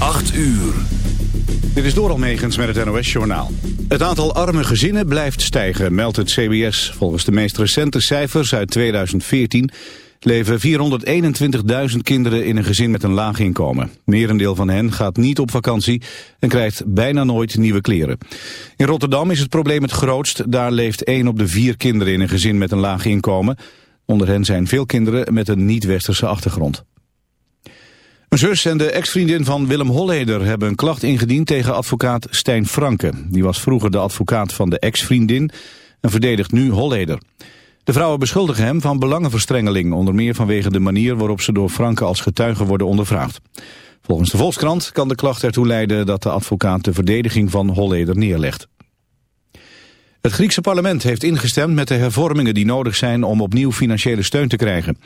8 uur. Dit is Doral Megens met het NOS-journaal. Het aantal arme gezinnen blijft stijgen, meldt het CBS. Volgens de meest recente cijfers uit 2014 leven 421.000 kinderen in een gezin met een laag inkomen. Merendeel van hen gaat niet op vakantie en krijgt bijna nooit nieuwe kleren. In Rotterdam is het probleem het grootst. Daar leeft 1 op de 4 kinderen in een gezin met een laag inkomen. Onder hen zijn veel kinderen met een niet-westerse achtergrond. Een zus en de ex-vriendin van Willem Holleder hebben een klacht ingediend tegen advocaat Stijn Franke. Die was vroeger de advocaat van de ex-vriendin en verdedigt nu Holleder. De vrouwen beschuldigen hem van belangenverstrengeling, onder meer vanwege de manier waarop ze door Franke als getuige worden ondervraagd. Volgens de Volkskrant kan de klacht ertoe leiden dat de advocaat de verdediging van Holleder neerlegt. Het Griekse parlement heeft ingestemd met de hervormingen die nodig zijn om opnieuw financiële steun te krijgen.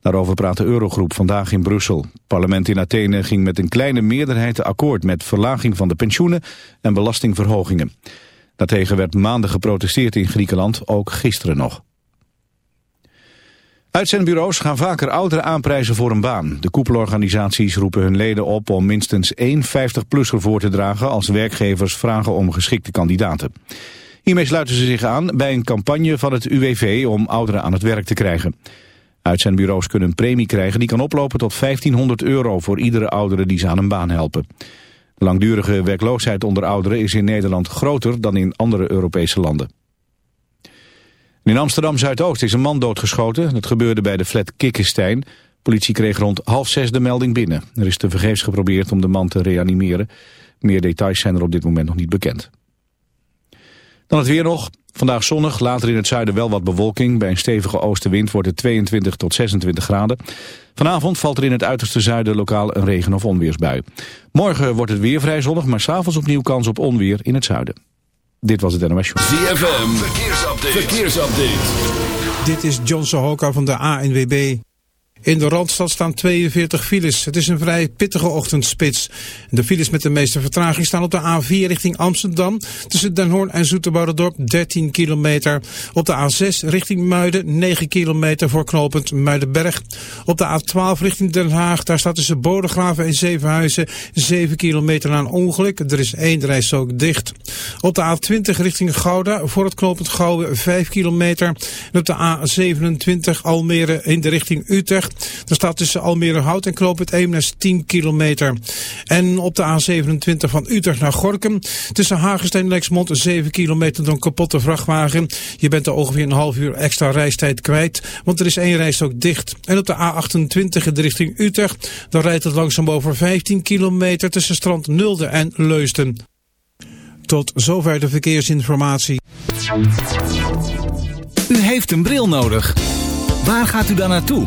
Daarover praat de Eurogroep vandaag in Brussel. Het parlement in Athene ging met een kleine meerderheid akkoord met verlaging van de pensioenen en belastingverhogingen. Daartegen werd maanden geprotesteerd in Griekenland, ook gisteren nog. Uitzendbureaus gaan vaker ouderen aanprijzen voor een baan. De koepelorganisaties roepen hun leden op om minstens één 50-plusser voor te dragen... als werkgevers vragen om geschikte kandidaten. Hiermee sluiten ze zich aan bij een campagne van het UWV om ouderen aan het werk te krijgen. Uitzendbureaus kunnen een premie krijgen die kan oplopen tot 1500 euro voor iedere oudere die ze aan een baan helpen. Langdurige werkloosheid onder ouderen is in Nederland groter dan in andere Europese landen. In Amsterdam-Zuidoost is een man doodgeschoten. Het gebeurde bij de flat Kikkestein. Politie kreeg rond half zes de melding binnen. Er is tevergeefs geprobeerd om de man te reanimeren. Meer details zijn er op dit moment nog niet bekend. Dan het weer nog. Vandaag zonnig, later in het zuiden wel wat bewolking. Bij een stevige oostenwind wordt het 22 tot 26 graden. Vanavond valt er in het uiterste zuiden lokaal een regen- of onweersbui. Morgen wordt het weer vrij zonnig, maar s'avonds opnieuw kans op onweer in het zuiden. Dit was het NOS Show. ZFM, verkeersupdate. verkeersupdate. Dit is John Sohoka van de ANWB. In de Randstad staan 42 files. Het is een vrij pittige ochtendspits. De files met de meeste vertraging staan op de A4 richting Amsterdam. Tussen Den Hoorn en Zoeterbouderdorp 13 kilometer. Op de A6 richting Muiden 9 kilometer voor knooppunt Muidenberg. Op de A12 richting Den Haag. Daar staat tussen Bodegraven en Zevenhuizen 7 kilometer na ongeluk. Er is één reis ook dicht. Op de A20 richting Gouda voor het knooppunt Gouwen 5 kilometer. En op de A27 Almere in de richting Utrecht. Er staat tussen Almere Hout en Knoop het Eemnes 10 kilometer. En op de A27 van Utrecht naar Gorkum. Tussen Hagestein en Lexmond 7 kilometer door een kapotte vrachtwagen. Je bent er ongeveer een half uur extra reistijd kwijt. Want er is één reis ook dicht. En op de A28 in de richting Utrecht. Dan rijdt het langzaam over 15 kilometer tussen Strand Nulde en Leusden. Tot zover de verkeersinformatie. U heeft een bril nodig. Waar gaat u dan naartoe?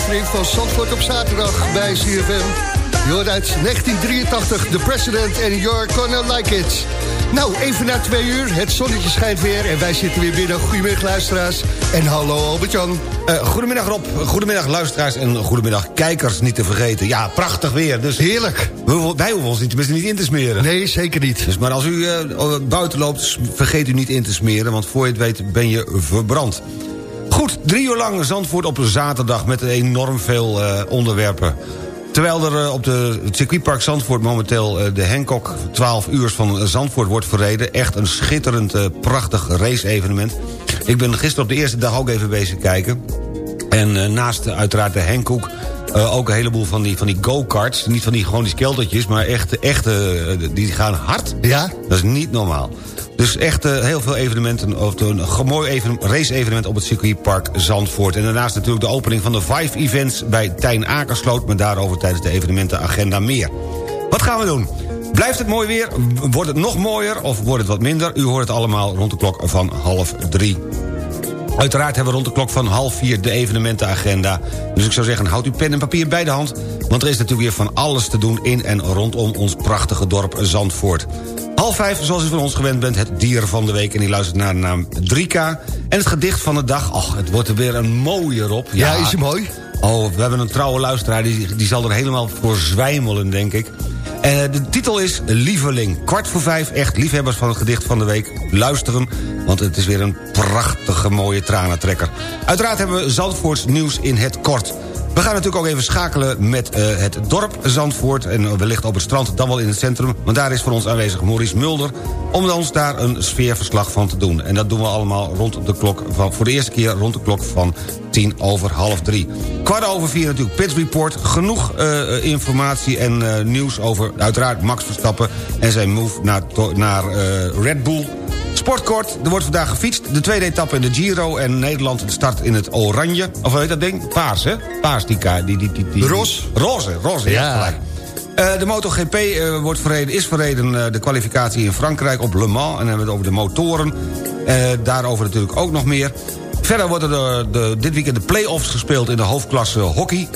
Aflevering van Zandvoort op zaterdag bij CFM. Je hoort uit 1983, The President and You're Gonna Like It. Nou, even na twee uur, het zonnetje schijnt weer en wij zitten weer binnen. Goedemiddag luisteraars en hallo Albert-Jan. Uh, goedemiddag Rob, goedemiddag luisteraars en goedemiddag kijkers niet te vergeten. Ja, prachtig weer. Dus Heerlijk. We, wij hoeven ons niet, tenminste niet in te smeren. Nee, zeker niet. Dus, maar als u uh, buiten loopt, vergeet u niet in te smeren... want voor je het weet ben je verbrand. Goed, drie uur lang Zandvoort op een zaterdag met enorm veel uh, onderwerpen. Terwijl er uh, op de, het circuitpark Zandvoort momenteel uh, de Hancock 12 uur van Zandvoort wordt verreden. Echt een schitterend, prachtig race-evenement. Ik ben gisteren op de eerste dag ook even bezig kijken. En naast uiteraard de Hancock... ook een heleboel van die, van die go-karts. Niet van die, gewoon die skeltertjes, maar echt, echte, die gaan hard. Ja? Dat is niet normaal. Dus echt uh, heel veel evenementen, of een mooi even, race-evenement op het circuitpark Zandvoort. En daarnaast natuurlijk de opening van de Five Events bij Tijn Akersloot... maar daarover tijdens de evenementenagenda meer. Wat gaan we doen? Blijft het mooi weer? Wordt het nog mooier of wordt het wat minder? U hoort het allemaal rond de klok van half drie. Uiteraard hebben we rond de klok van half vier de evenementenagenda. Dus ik zou zeggen, houd uw pen en papier bij de hand... want er is natuurlijk weer van alles te doen in en rondom ons prachtige dorp Zandvoort. Half vijf, zoals u van ons gewend bent, het dier van de week... en die luistert naar de naam 3K. En het gedicht van de dag, ach, het wordt er weer een mooie op. Ja, ja is hij mooi? Oh, we hebben een trouwe luisteraar, die, die zal er helemaal voor zwijmelen, denk ik. Uh, de titel is Lieveling. Kwart voor vijf, echt liefhebbers van het gedicht van de week. Luisteren, want het is weer een prachtige mooie tranentrekker. Uiteraard hebben we Zandvoorts nieuws in het kort. We gaan natuurlijk ook even schakelen met uh, het dorp Zandvoort... en wellicht op het strand, dan wel in het centrum... want daar is voor ons aanwezig Maurice Mulder... om ons daar een sfeerverslag van te doen. En dat doen we allemaal rond de klok van, voor de eerste keer rond de klok van tien over half drie. Kwart over vier natuurlijk Pits Report. Genoeg uh, informatie en nieuws over uiteraard Max Verstappen... en zijn move naar, naar Red Bull... Sportkort, er wordt vandaag gefietst. De tweede etappe in de Giro en Nederland start in het oranje. Of weet dat ding? Paars, hè? Paars, die... die, die, die, die roze. Roze, roze, ja. gelijk. Uh, de MotoGP uh, wordt verreden, is verreden uh, de kwalificatie in Frankrijk op Le Mans. En dan hebben we het over de motoren. daarover natuurlijk ook nog meer. Verder worden de, de, dit weekend de play-offs gespeeld in de hoofdklasse hockey.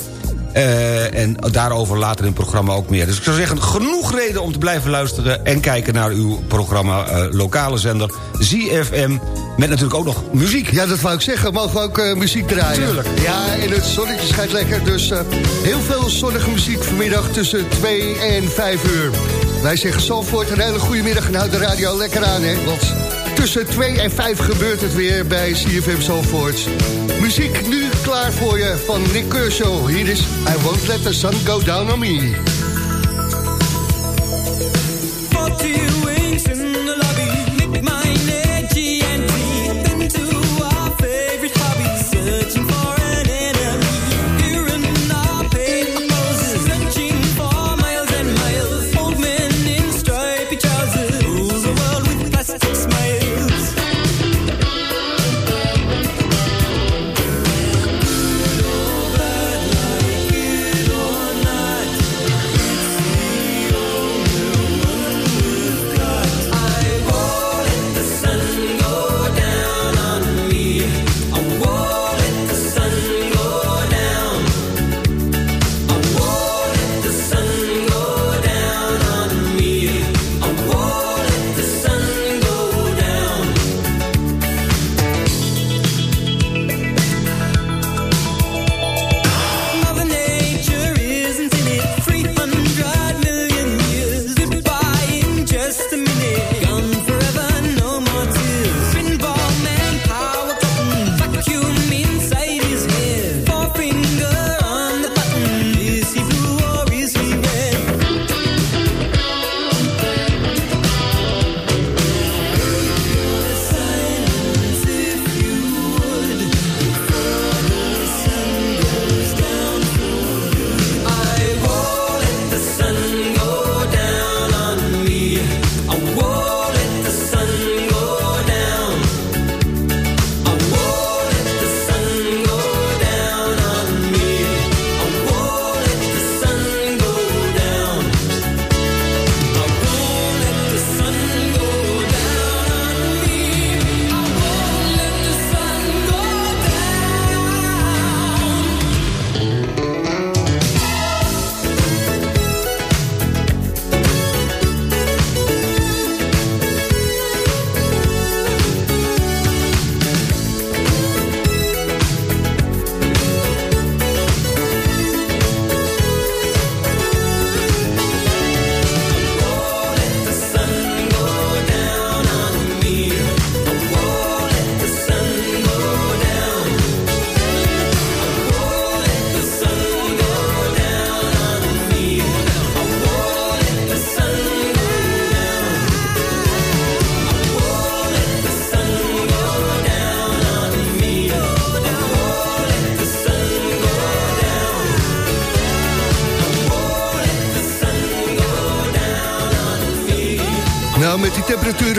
Uh, en daarover later in het programma ook meer. Dus ik zou zeggen, genoeg reden om te blijven luisteren... en kijken naar uw programma uh, lokale zender ZFM... met natuurlijk ook nog muziek. Ja, dat wou ik zeggen. Mogen we ook uh, muziek draaien? Tuurlijk. Ja, en het zonnetje schijnt lekker. Dus heel veel zonnige muziek vanmiddag tussen 2 en 5 uur. Wij zeggen Zalvoort een hele goede middag en houd de radio lekker aan, hè. Want tussen 2 en 5 gebeurt het weer bij CFM Zalvoort. Muziek nu klaar voor je van Nick Kershaw. Hier is I Won't Let the Sun Go Down on Me.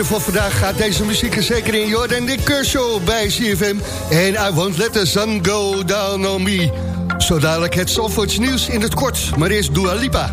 Van vandaag gaat deze muziek er zeker in. Jordan de Kershaw bij CFM. En I won't let the sun go down on me. Zo dadelijk het Zandvoorts nieuws in het kort. Maar eerst Dua Lipa.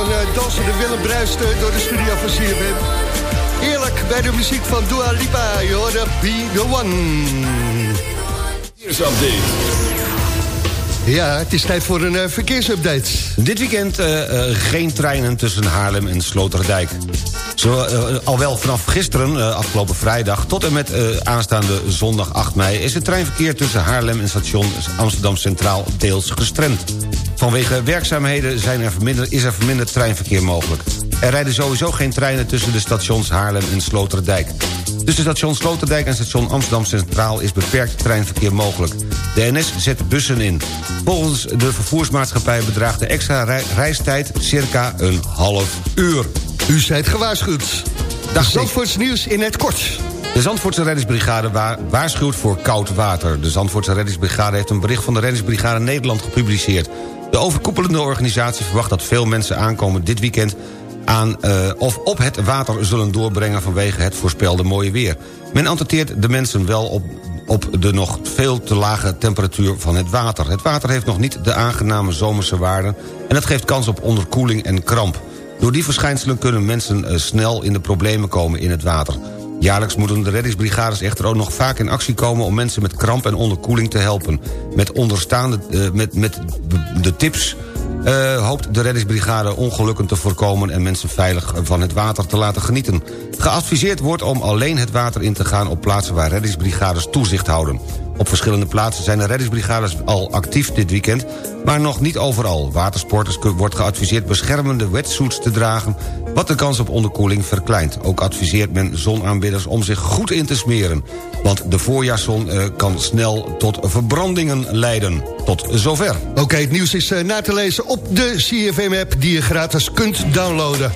When you're looking at the sun door de studio van CFM. Eerlijk bij de muziek van Dua Lipa. Je hoorde Be The One. Verkeersupdate. Ja, het is tijd voor een uh, verkeersupdate. Dit weekend uh, uh, geen treinen tussen Haarlem en Sloterdijk. Zo, al wel vanaf gisteren, afgelopen vrijdag... tot en met aanstaande zondag 8 mei... is het treinverkeer tussen Haarlem en station Amsterdam Centraal deels gestremd. Vanwege werkzaamheden zijn er is er verminderd treinverkeer mogelijk. Er rijden sowieso geen treinen tussen de stations Haarlem en Sloterdijk. Tussen station Sloterdijk en station Amsterdam Centraal is beperkt treinverkeer mogelijk. De NS zet bussen in. Volgens de vervoersmaatschappij bedraagt de extra reistijd circa een half uur. U zijt gewaarschuwd. Dag Zandvoorts nieuws in het kort. De Zandvoortse reddingsbrigade waarschuwt voor koud water. De Zandvoortse reddingsbrigade heeft een bericht van de reddingsbrigade Nederland gepubliceerd. De overkoepelende organisatie verwacht dat veel mensen aankomen dit weekend aan uh, of op het water zullen doorbrengen vanwege het voorspelde mooie weer. Men annoteert de mensen wel op, op de nog veel te lage temperatuur van het water. Het water heeft nog niet de aangename zomerse waarden... en dat geeft kans op onderkoeling en kramp. Door die verschijnselen kunnen mensen uh, snel in de problemen komen in het water. Jaarlijks moeten de reddingsbrigades echter ook nog vaak in actie komen... om mensen met kramp en onderkoeling te helpen. Met, onderstaande, uh, met, met de tips uh, hoopt de reddingsbrigade ongelukken te voorkomen... en mensen veilig van het water te laten genieten. Geadviseerd wordt om alleen het water in te gaan... op plaatsen waar reddingsbrigades toezicht houden. Op verschillende plaatsen zijn de reddingsbrigades al actief dit weekend... maar nog niet overal. Watersporters wordt geadviseerd beschermende wetsuits te dragen... wat de kans op onderkoeling verkleint. Ook adviseert men zonaanbidders om zich goed in te smeren. Want de voorjaarszon eh, kan snel tot verbrandingen leiden. Tot zover. Oké, het nieuws is uh, na te lezen op de CFM-app... die je gratis kunt downloaden.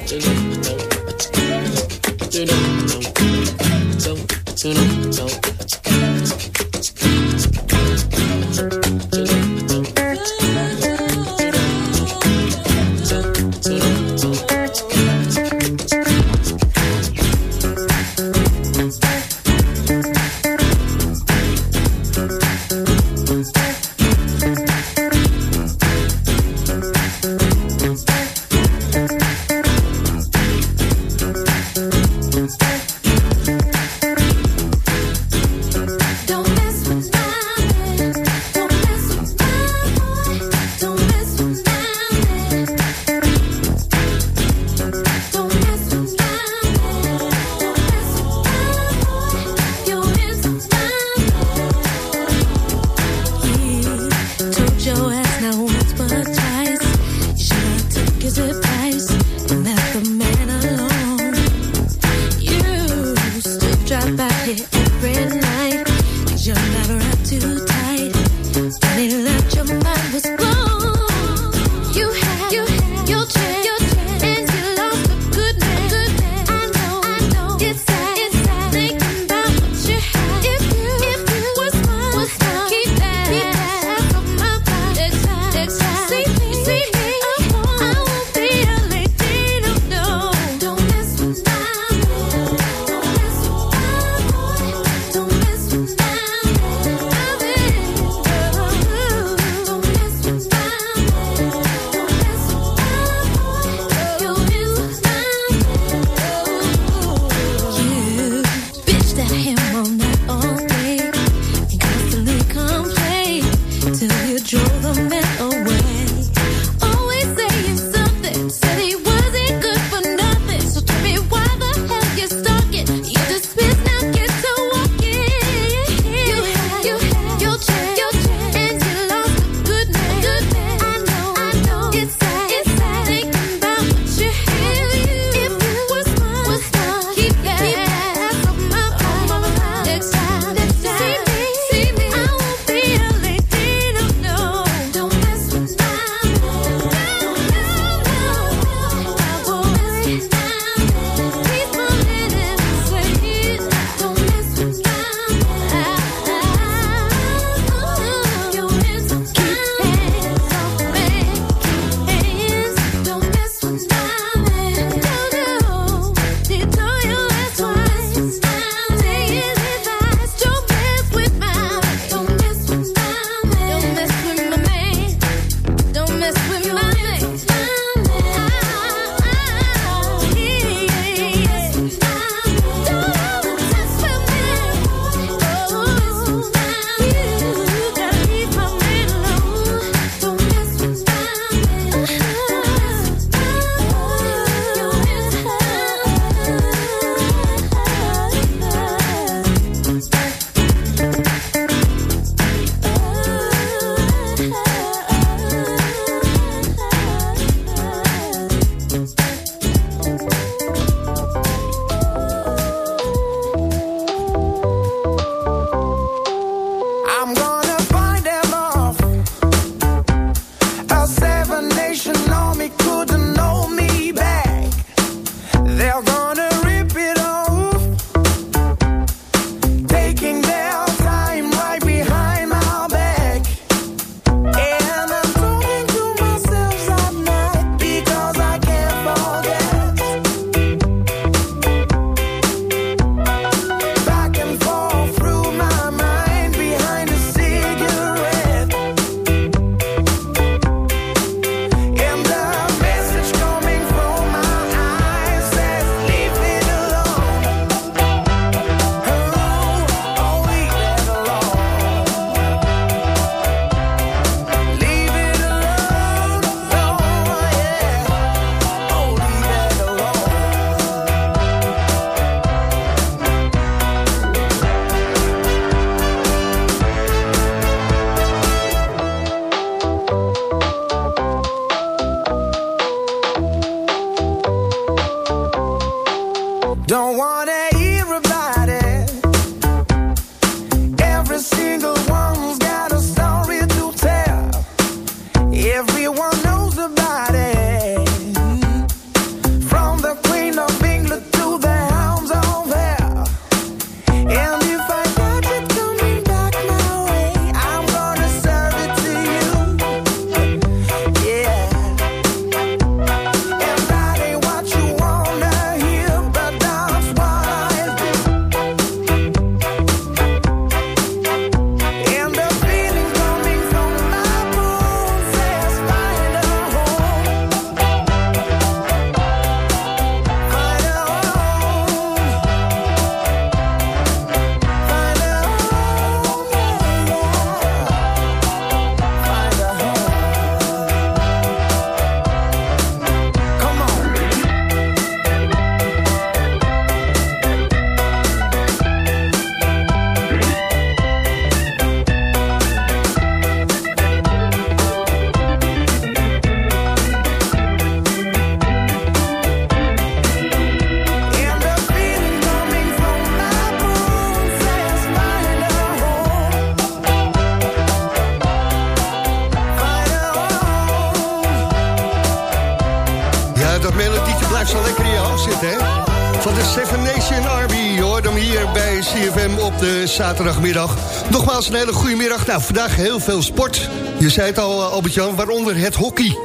Nogmaals een hele goede middag. Nou, vandaag heel veel sport. Je zei het al, eh, Albert-Jan, waaronder het hockey.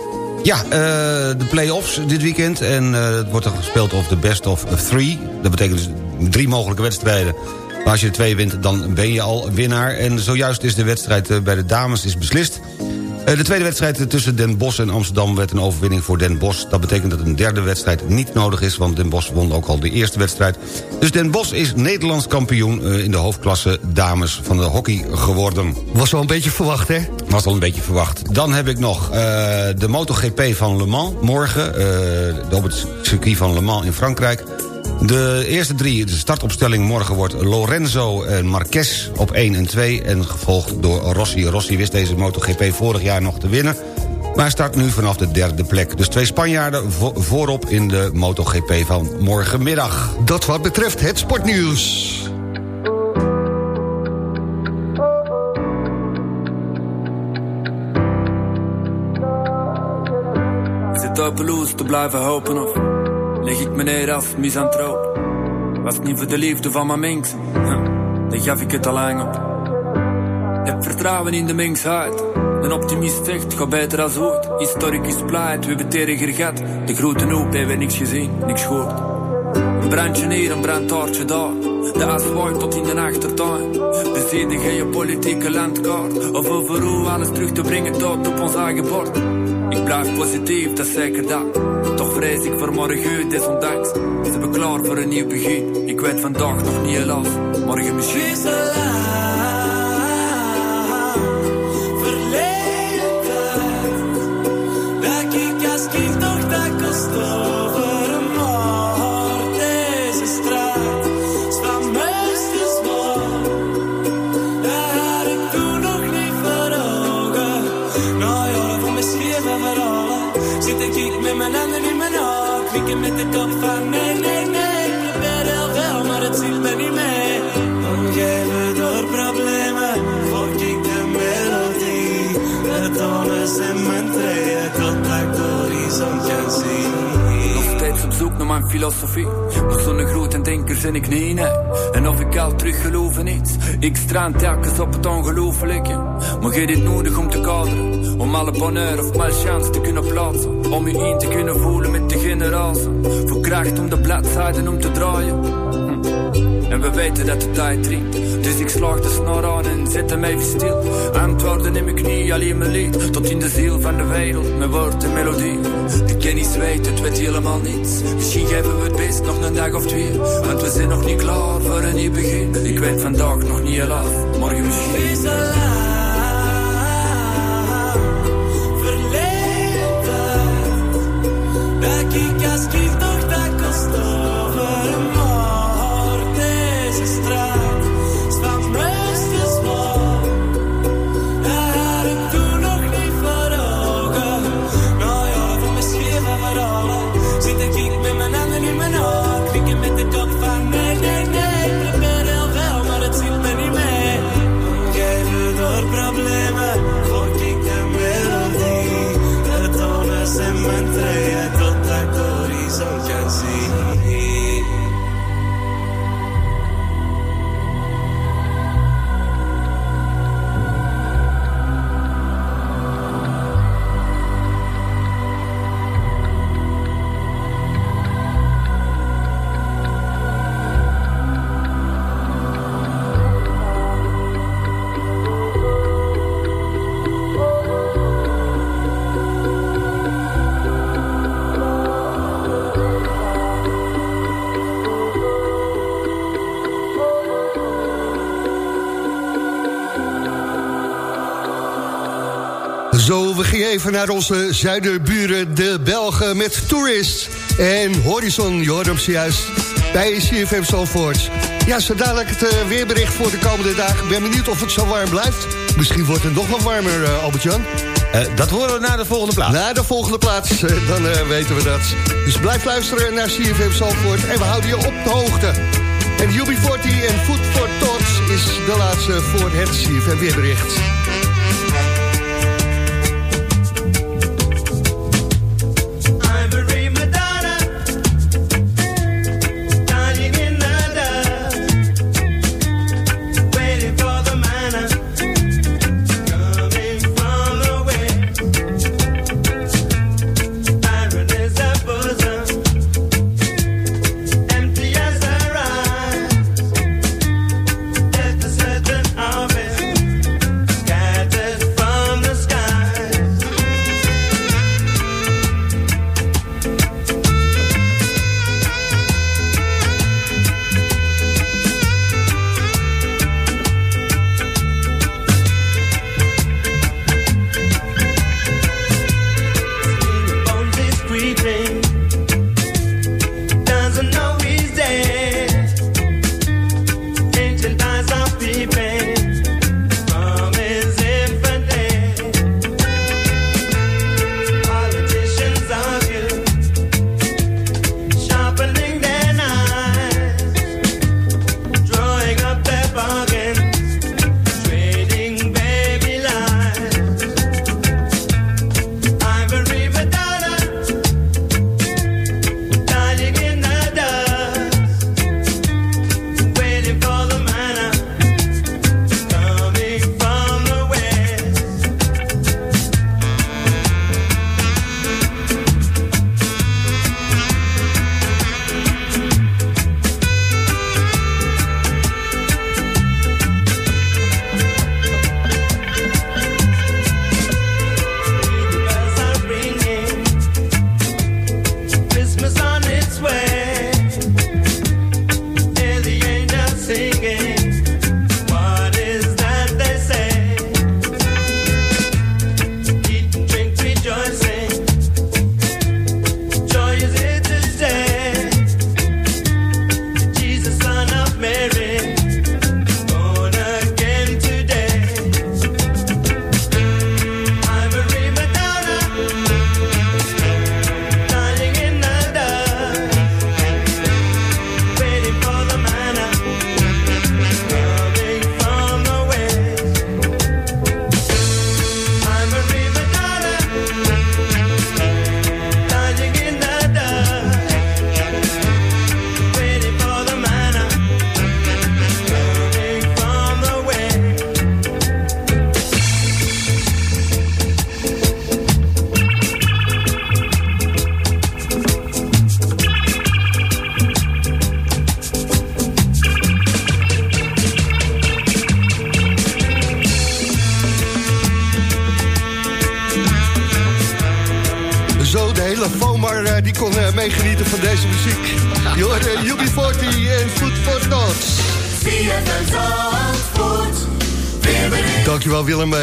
Ja, eh, de play-offs dit weekend. En eh, het wordt er gespeeld over de best of three. Dat betekent dus drie mogelijke wedstrijden. Maar als je de twee wint, dan ben je al winnaar. En zojuist is de wedstrijd bij de dames is beslist. Eh, de tweede wedstrijd tussen Den Bosch en Amsterdam werd een overwinning voor Den Bosch. Dat betekent dat een derde wedstrijd niet nodig is... want Den Bosch won ook al de eerste wedstrijd. Dus Den Bosch is Nederlands kampioen eh, in de hoofdklasse dames van de hockey geworden. Was wel een beetje verwacht, hè? Was al een beetje verwacht. Dan heb ik nog eh, de MotoGP van Le Mans morgen. eh, op het circuit van Le Mans in Frankrijk. De eerste drie, de startopstelling morgen wordt Lorenzo en Marquez op 1 en 2... en gevolgd door Rossi. Rossi wist deze MotoGP vorig jaar nog te winnen... maar hij start nu vanaf de derde plek. Dus twee Spanjaarden vo- voorop in de MotoGP van morgenmiddag. Dat wat betreft het sportnieuws. Loes te blijven hopen of lig ik me neer als misantroop? Was het niet voor de liefde van mijn huh, dan gaf ik het al lang op. Heb vertrouwen in de mensheid. Een optimist zegt, ga beter als ooit. Historicus pleit, we hebben tegen gehad. De grote hoop hebben niks gezien, niks gehoord. Een brandje hier, een brandtaartje daar. De as waait tot in de achtertuin. Bezien geen politieke landkaart. Of over hoe alles terug te brengen tot op ons eigen bord. Ik blijf positief, dat is zeker dat. Vrees ik voor morgen, desondanks. Ze hebben klaar voor een nieuw begin. Ik weet vandaag nog niet helaas. Morgen misschien. Haar. Knikken met de kop van mijn filosofie. Nog zo'n grote denker ben ik niet, nee. En of ik al terug geloof in iets. Ik strand telkens op het ongelooflijke. Maar je dit nodig om te kaderen. Om alle bonheur of malchance te kunnen plaatsen. Om je in te kunnen voelen met de generatie. Voor kracht om de bladzijden om te draaien. En we weten dat de tijd dringt. Dus ik slag de snor aan en zet hem even stil. Antwoorden in mijn knie, alleen mijn lied. Tot in de ziel van de wereld, mijn woord en melodie. De kennis weet, het weet helemaal niets. Misschien geven we het best nog een dag of twee. Want we zijn nog niet klaar voor een nieuw begin. Ik weet vandaag nog niet helaas, morgen misschien. Even naar onze zuiderburen, de Belgen, met Tourist. En Horizon, je hoort hem zojuist bij CFM Zalvoort. Ja, zo dadelijk het uh, weerbericht voor de komende dagen. Ik ben benieuwd of het zo warm blijft. Misschien wordt het nog wat warmer, uh, Albert-Jan. Uh, dat horen we na de volgende plaats. Na de volgende plaats, dan weten we dat. Dus blijf luisteren naar CFM Zalvoort en we houden je op de hoogte. En UB40 en Food for Thoughts is de laatste voor het CFM weerbericht.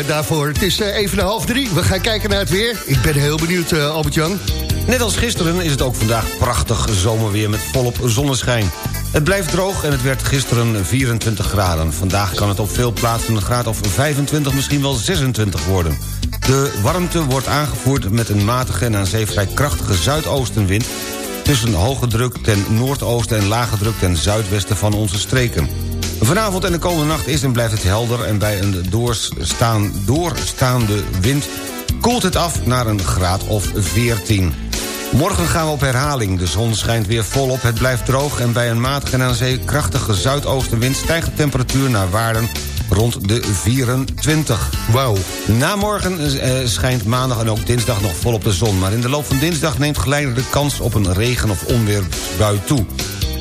Daarvoor. Het is eh, even half drie. We gaan kijken naar het weer. Ik ben heel benieuwd, uh, Albert-Jan. Net als gisteren is het ook vandaag prachtig zomerweer met volop zonneschijn. Het blijft droog en het werd gisteren 24 graden. Vandaag kan het op veel plaatsen een graad of 25, misschien wel 26 worden. De warmte wordt aangevoerd met een matige en aan zee vrij krachtige zuidoostenwind... tussen hoge druk ten noordoosten en lage druk ten zuidwesten van onze streken. Vanavond en de komende nacht is en blijft het helder... en bij een doorstaan, doorstaande wind koelt het af naar een graad of 14. Morgen gaan we op herhaling. De zon schijnt weer volop, het blijft droog... en bij een matige en aan zee krachtige zuidoostenwind... stijgt de temperatuur naar waarden rond de 24. Wauw. Na morgen eh, schijnt maandag en ook dinsdag nog volop de zon... maar in de loop van dinsdag neemt geleidelijk de kans op een regen- of onweerbui toe.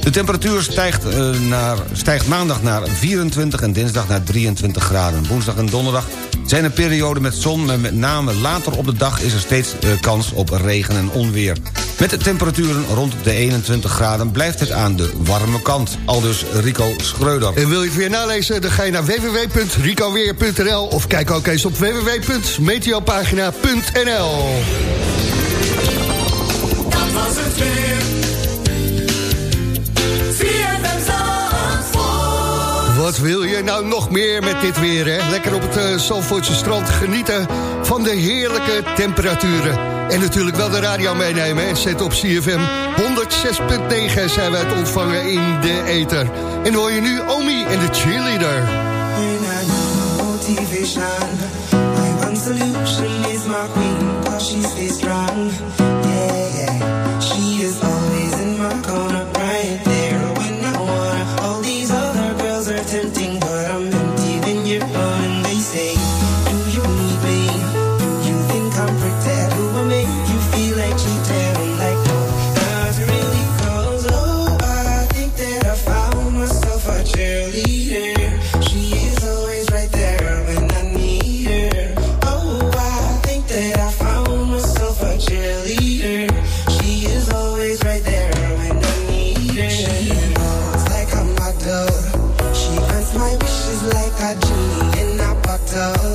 De temperatuur stijgt, uh, naar, stijgt maandag naar 24 en dinsdag naar 23 graden. Woensdag en donderdag zijn er perioden met zon... maar met name later op de dag is er steeds uh, kans op regen en onweer. Met de temperaturen rond de 21 graden blijft het aan de warme kant. Aldus Rico Schreuder. En wil je het weer nalezen, dan ga je naar www.ricoweer.nl... of kijk ook eens op www.meteopagina.nl. Dat was het weer. Wat wil je nou nog meer met dit weer, hè? Lekker op het uh, strand genieten van de heerlijke temperaturen. En natuurlijk wel de radio meenemen, hè? Zet op CFM 106.9 zijn wij het ontvangen in de ether. En hoor je nu Omi en de cheerleader. A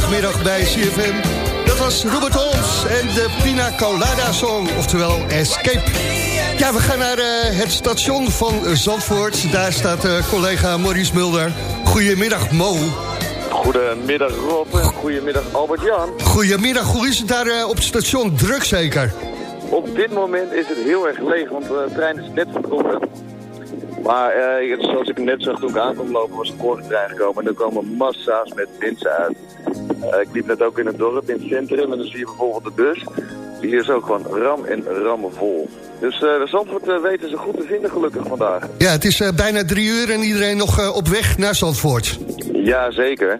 Zaterdagmiddag bij CFM. Dat was Robert Holmes en de Pina Colada Song, oftewel Escape. Ja, we gaan naar eh, het station van Zandvoort. Daar staat eh, collega Maurice Mulder. Goedemiddag, Mo. Goedemiddag Rob en goedemiddag Albert-Jan. Goedemiddag, hoe is het daar eh, op het station? Druk zeker? Op dit moment is het heel erg leeg, want de trein is net vertrokken. Maar zoals ik net zag toen ik aankwam lopen, was een trein gekomen. En er komen massa's met mensen uit. Eh, ik liep net ook in het dorp, in het centrum. En dan zie je bijvoorbeeld de bus. Die is ook gewoon ram en rammen vol. Dus de Zandvoort eh, weten ze goed te vinden gelukkig vandaag. Ja, het is bijna drie uur en iedereen nog op weg naar Zandvoort. Ja, zeker.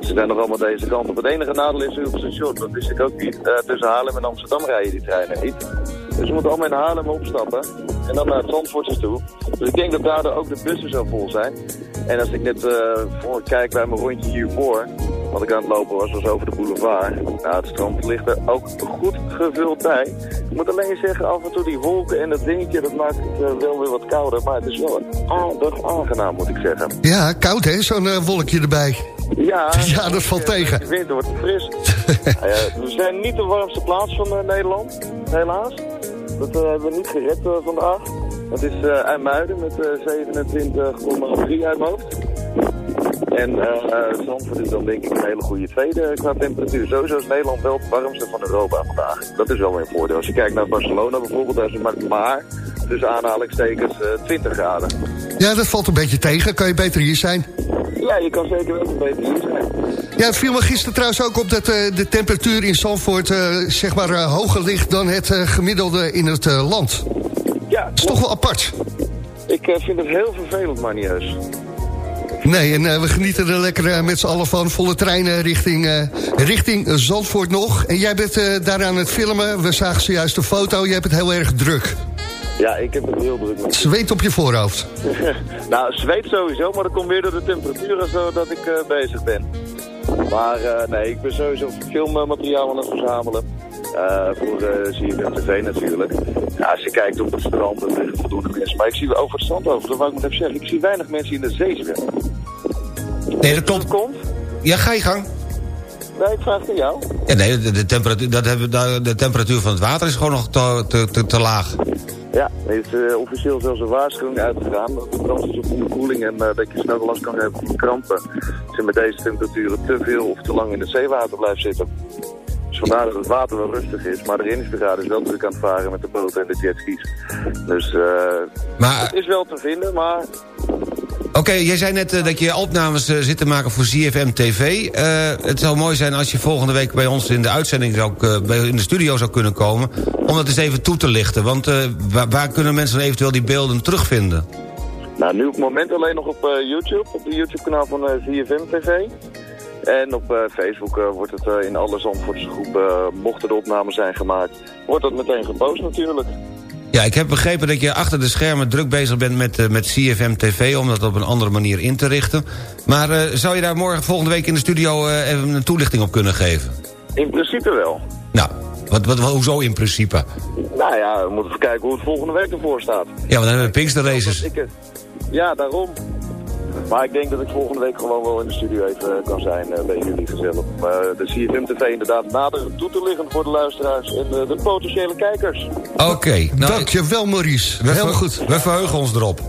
Ze zijn nog allemaal deze kant op. Het enige nadeel is op station, dat wist ik ook niet. Tussen Haarlem en Amsterdam rijden die treinen niet. Dus we moeten allemaal in Haarlem opstappen. En dan naar het Zandvoortjes toe. Dus ik denk dat daardoor ook de bussen zo vol zijn. En als ik net eh, voor kijk bij mijn rondje hiervoor, wat ik aan het lopen was, was over de boulevard. Nou, het strand ligt er ook goed gevuld bij. Ik moet alleen zeggen, af en toe die wolken en dat dingetje, dat maakt het eh, wel weer wat kouder. Maar het is wel aardig aangenaam, moet ik zeggen. Ja, koud hè, zo'n eh, wolkje erbij. Ja, Ja, dat valt tegen. De winter wordt fris. Nou ja, we zijn niet de warmste plaats van Nederland, helaas. Dat eh, hebben we niet gered eh, vandaag. Dat is eh IJmuiden met eh 27,3 uit hoofd. En eh Zandvoort is dan denk ik een hele goede tweede qua temperatuur. Sowieso is Nederland wel het warmste van Europa vandaag. Dat is wel weer een voordeel. Als je kijkt naar Barcelona bijvoorbeeld, daar is het maar, maar tussen aanhalingstekens eh 20 graden. Ja, dat valt een beetje tegen. Kan je beter hier zijn? Ja, je kan zeker wel beetje hier zijn. Ja, het viel me gisteren trouwens ook op dat eh, de temperatuur in Zandvoort eh, zeg maar eh, hoger ligt dan het gemiddelde in het land. Ja, Dat is toch wel apart. Ik vind het heel vervelend, maar niet heus. Nee, en we genieten er lekker met z'n allen van. Volle treinen richting, richting Zandvoort nog. En jij bent daar aan het filmen. We zagen zojuist een foto. Je hebt het heel erg druk. Ja, ik heb het heel druk met. Zweet op je voorhoofd. nou, zweet sowieso, maar dat komt weer door de temperatuur zo dat ik bezig ben. Maar eh, nee, ik ben sowieso filmmateriaal aan het verzamelen. Eh, voor uh, CFM TV natuurlijk. Ja, als je kijkt op het strand, dan liggen voldoende mensen. Maar ik zie over het strand over, dat wou ik nog even zeggen. Ik zie weinig mensen in de zee zwemmen. Nee, dat klopt. komt? Ja, ga je gang. Nee, ik vraag het aan jou. Ja, nee, de, de temperatuur, dat hebben, de, de temperatuur van het water is gewoon nog te, te, te, te laag. Ja, er is eh, officieel zelfs een waarschuwing uitgegaan. Dat de kans is op onderkoeling en eh, dat je snel last kan hebben van krampen. Als je met deze temperaturen te veel of te lang in het zeewater blijft zitten. Dus vandaar dat het water wel rustig is. Maar de reddingsbrigade is wel druk aan het varen met de boten en de jetskis. Dus eh Maar- het is wel te vinden, maar Oké, jij zei net eh, dat je opnames eh, zit te maken voor CFM TV. Eh, het zou mooi zijn als je volgende week bij ons in de uitzending zou, bij, in de studio zou kunnen komen. Om dat eens even toe te lichten. Want waar, waar kunnen mensen eventueel die beelden terugvinden? Nou, nu op het moment alleen nog op YouTube, op de YouTube-kanaal van ZFM TV. En op Facebook wordt het in alle Zandvoortse groepen, mochten de opnames zijn gemaakt, wordt dat meteen gepost natuurlijk. Ja, ik heb begrepen dat je achter de schermen druk bezig bent met, eh, met CFM TV... om dat op een andere manier in te richten. Maar eh, zou je daar morgen volgende week in de studio eh, even een toelichting op kunnen geven? In principe wel. Nou, wat, wat, hoezo in principe? Nou ja, we moeten even kijken hoe het volgende week ervoor staat. Ja, want dan hebben we Pinkster Races. Ja, daarom. Maar ik denk dat ik volgende week gewoon wel in de studio even eh, kan zijn eh, bij jullie gezellig. Maar de CFM TV inderdaad nader toe te liggen voor de luisteraars en de, de potentiële kijkers. Oké. nou, Dankjewel Maurice. we Heel goed. We verheugen ons erop.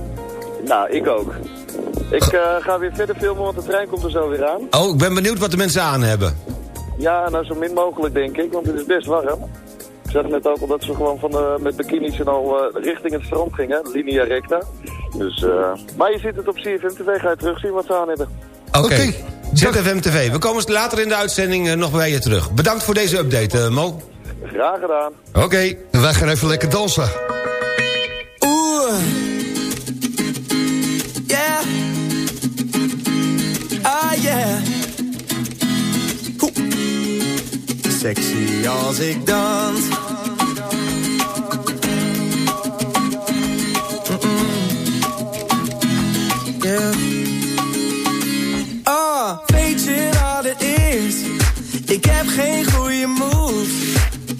Nou, ik ook. Ik eh, ga weer verder filmen, want de trein komt er zo weer aan. Oh, ik ben benieuwd wat de mensen aan hebben. Ja, nou zo min mogelijk denk ik, want het is best warm. Ik zag net ook al dat ze gewoon van de, met bikinis en al eh, richting het strand gingen, linea recta. Dus, eh, maar je ziet het op CFM TV, ga je terugzien wat ze aan hebben. Oké. ZFM TV. We komen later in de uitzending eh, nog bij je terug. Bedankt voor deze update, eh, Mo. Graag gedaan. Oké. Wij gaan even lekker dansen. Oeh. Yeah. Ah, yeah. Oeh. Sexy als ik dans.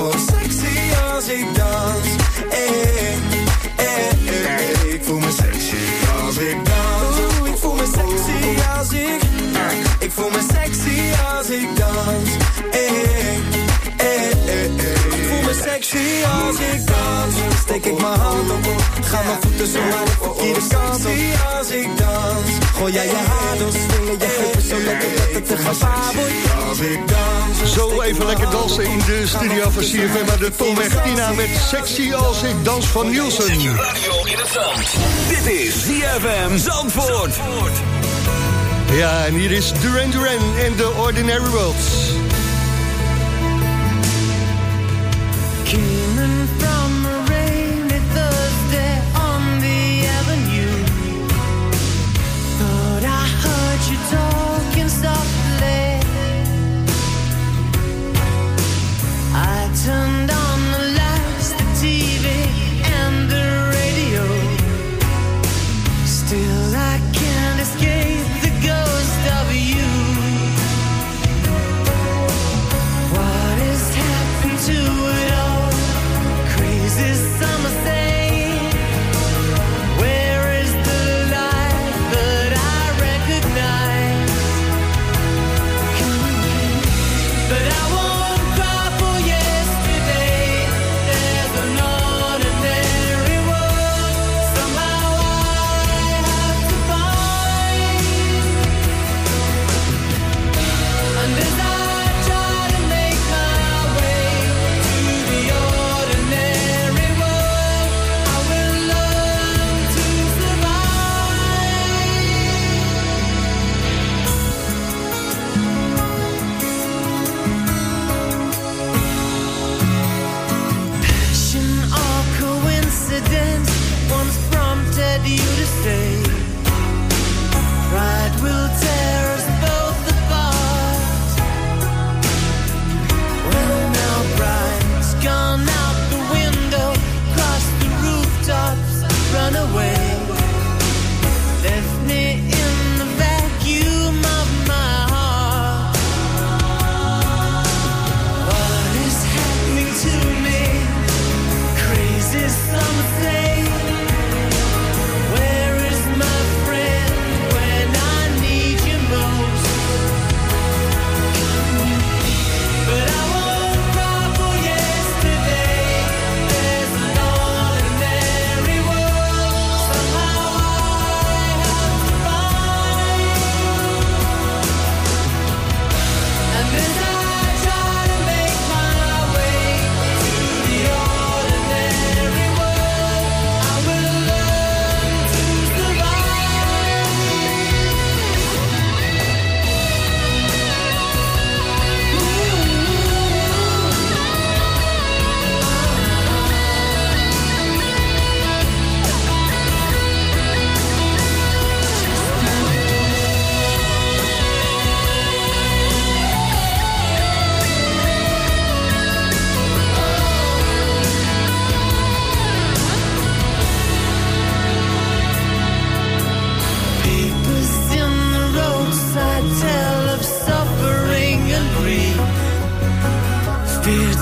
oh, sexy als ik dans. Hey, sexy als ik dans. Steek ik mijn hand op, ga mijn voeten zo maar de verkeerde kant op. als ik dans. Gooi jij je haar door, swingen je heupen zo lekker dat het te gevaar wordt. Als ik dans. Zo even lekker dansen in de studio van CFM aan de Tolweg Tina met Sexy als ik dans van Nielsen. Radio in het zand. Dit is ZFM Zandvoort. Ja, en hier is Duran Duran en The Ordinary Worlds.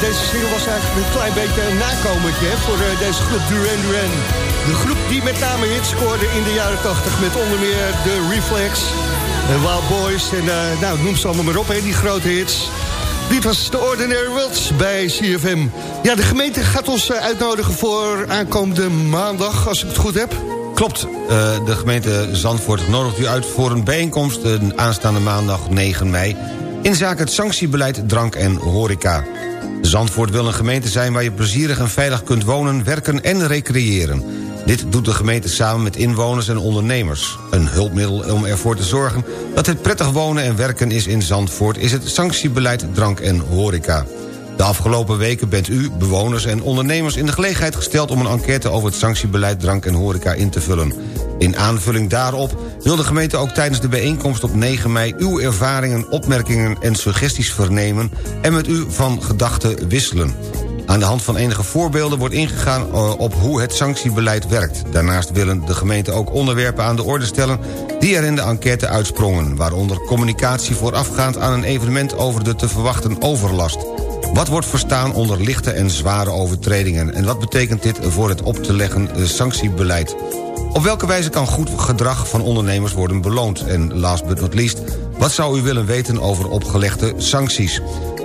Deze single was eigenlijk een klein beetje een nakomertje voor eh, deze groep Duran Duran. De groep die met name hits scoorde in de jaren 80 met onder meer de Reflex en Wild Boys. En eh, nou, noem ze allemaal maar op, hè, die grote hits. Dit was de Ordinary Worlds bij CFM. Ja, de gemeente gaat ons eh, uitnodigen voor aankomende maandag, als ik het goed heb. Klopt, de gemeente Zandvoort nodigt u uit voor een bijeenkomst... aanstaande maandag 9 mei... in zaken het sanctiebeleid drank en horeca. Zandvoort wil een gemeente zijn waar je plezierig en veilig kunt wonen... werken en recreëren. Dit doet de gemeente samen met inwoners en ondernemers. Een hulpmiddel om ervoor te zorgen dat het prettig wonen en werken is in Zandvoort... is het sanctiebeleid drank en horeca. De afgelopen weken bent u, bewoners en ondernemers in de gelegenheid gesteld... om een enquête over het sanctiebeleid drank en horeca in te vullen. In aanvulling daarop wil de gemeente ook tijdens de bijeenkomst op 9 mei... uw ervaringen, opmerkingen en suggesties vernemen... en met u van gedachten wisselen. Aan de hand van enige voorbeelden wordt ingegaan eh, op hoe het sanctiebeleid werkt. Daarnaast willen de gemeente ook onderwerpen aan de orde stellen... die er in de enquête uitsprongen, waaronder communicatie voorafgaand aan een evenement over de te verwachten overlast. Wat wordt verstaan onder lichte en zware overtredingen... en wat betekent dit voor het op te leggen eh, sanctiebeleid? Op welke wijze kan goed gedrag van ondernemers worden beloond? En last but not least, wat zou u willen weten over opgelegde sancties?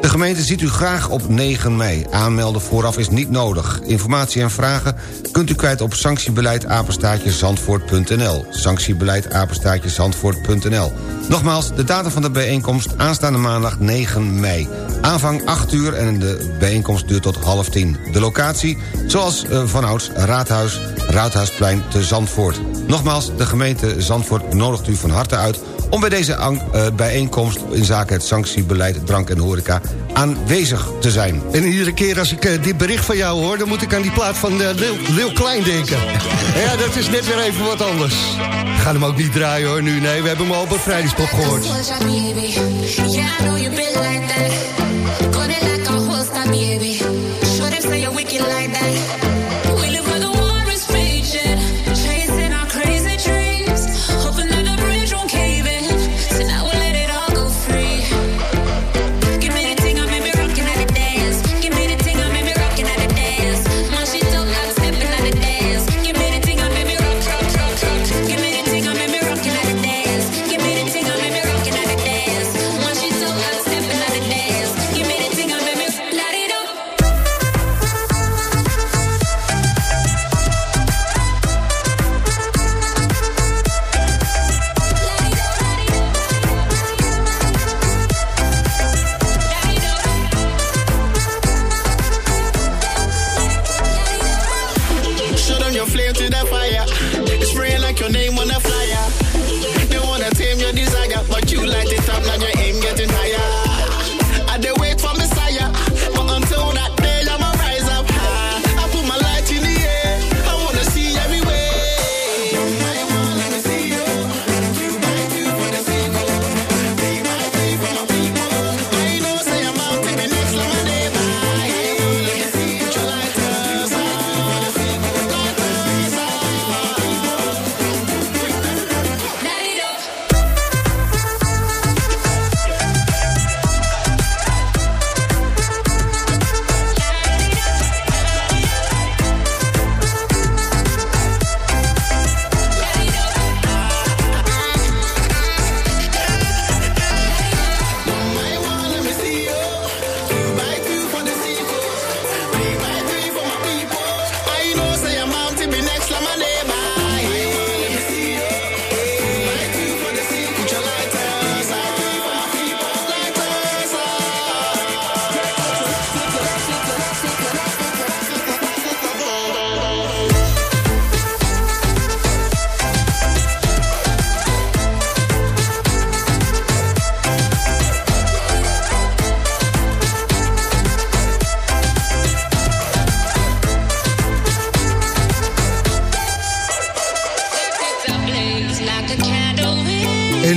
De gemeente ziet u graag op 9 mei. Aanmelden vooraf is niet nodig. Informatie en vragen kunt u kwijt op sanctiebeleid-zandvoort.nl. Sanctiebeleid-zandvoort.nl. Nogmaals, de datum van de bijeenkomst aanstaande maandag 9 mei. Aanvang 8 uur en de bijeenkomst duurt tot half 10. De locatie, zoals uh, vanouds, Raadhuis, Raadhuisplein te Zandvoort. Nogmaals, de gemeente Zandvoort nodigt u van harte uit om bij deze eh, bijeenkomst in zaken het sanctiebeleid drank en horeca aanwezig te zijn. En iedere keer als ik eh, dit bericht van jou hoor... dan moet ik aan die plaat van eh, Lil, Klein denken. ja, dat is net weer even wat anders. We gaan hem ook niet draaien hoor nu. Nee, we hebben hem al op vrijdagspop gehoord. Like wicked like that.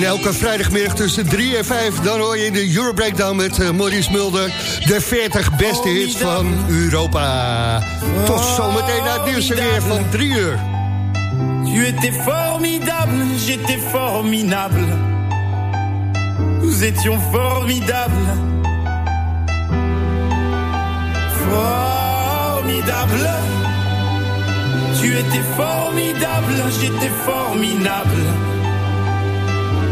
Elke vrijdagmiddag tussen 3 en 5... dan hoor je in de Euro Breakdown met uh, Maurice Mulder... de 40 beste hits van Europa. Tot zometeen naar het nieuws weer van 3 uur. Tu étais formidable, j'étais formidable. Nous étions formidables. Formidable. Tu étais formidable, j'étais formidable.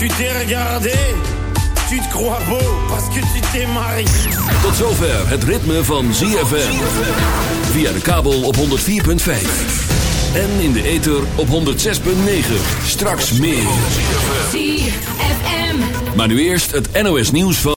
Tu t'es regardé, tu te crois beau parce que tu t'es marié. Tot zover het ritme van ZFM. Via de kabel op 104.5. En in de ether op 106.9. Straks meer. ZFM. Maar nu eerst het NOS nieuws van...